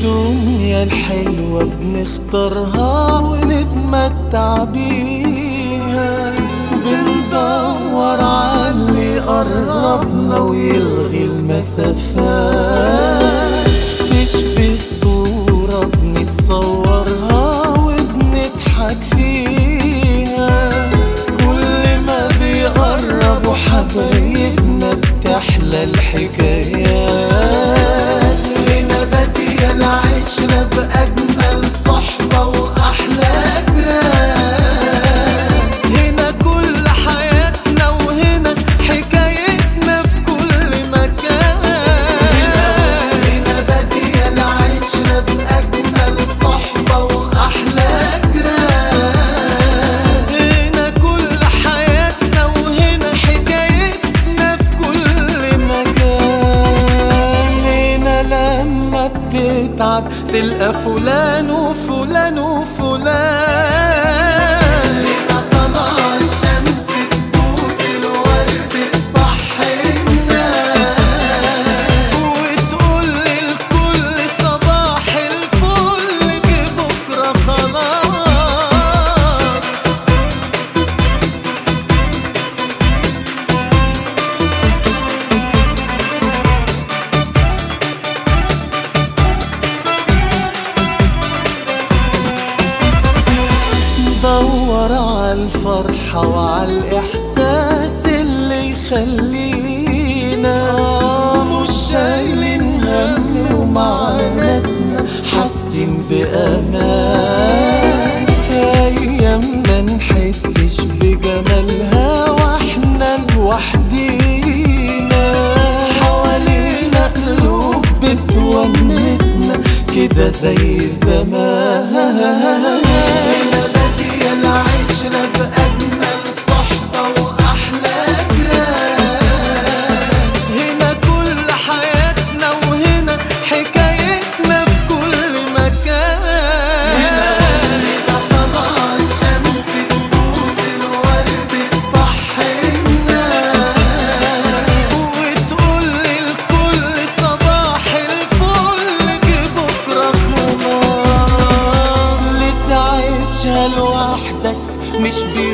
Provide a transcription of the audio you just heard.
الدنيا الحلوة بنختارها ونتمتع بيها. بندور عاللي قربنا ويلغي المسافات. تشبه صورة بنتصورها وبنضحك فيها. كل ما بيقربوا حبايبنا بتحلى الحكايات لما بتتعب تلقى فلان وفلان وفلان. عالفرحة وعالإحساس اللي يخلينا. مش شايلين هم ومع ناسنا حاسين بأمان. أيامنا نحسش بجمالها وإحنا لوحدينا. حوالينا قلوب بتونسنا كده زي زمان. be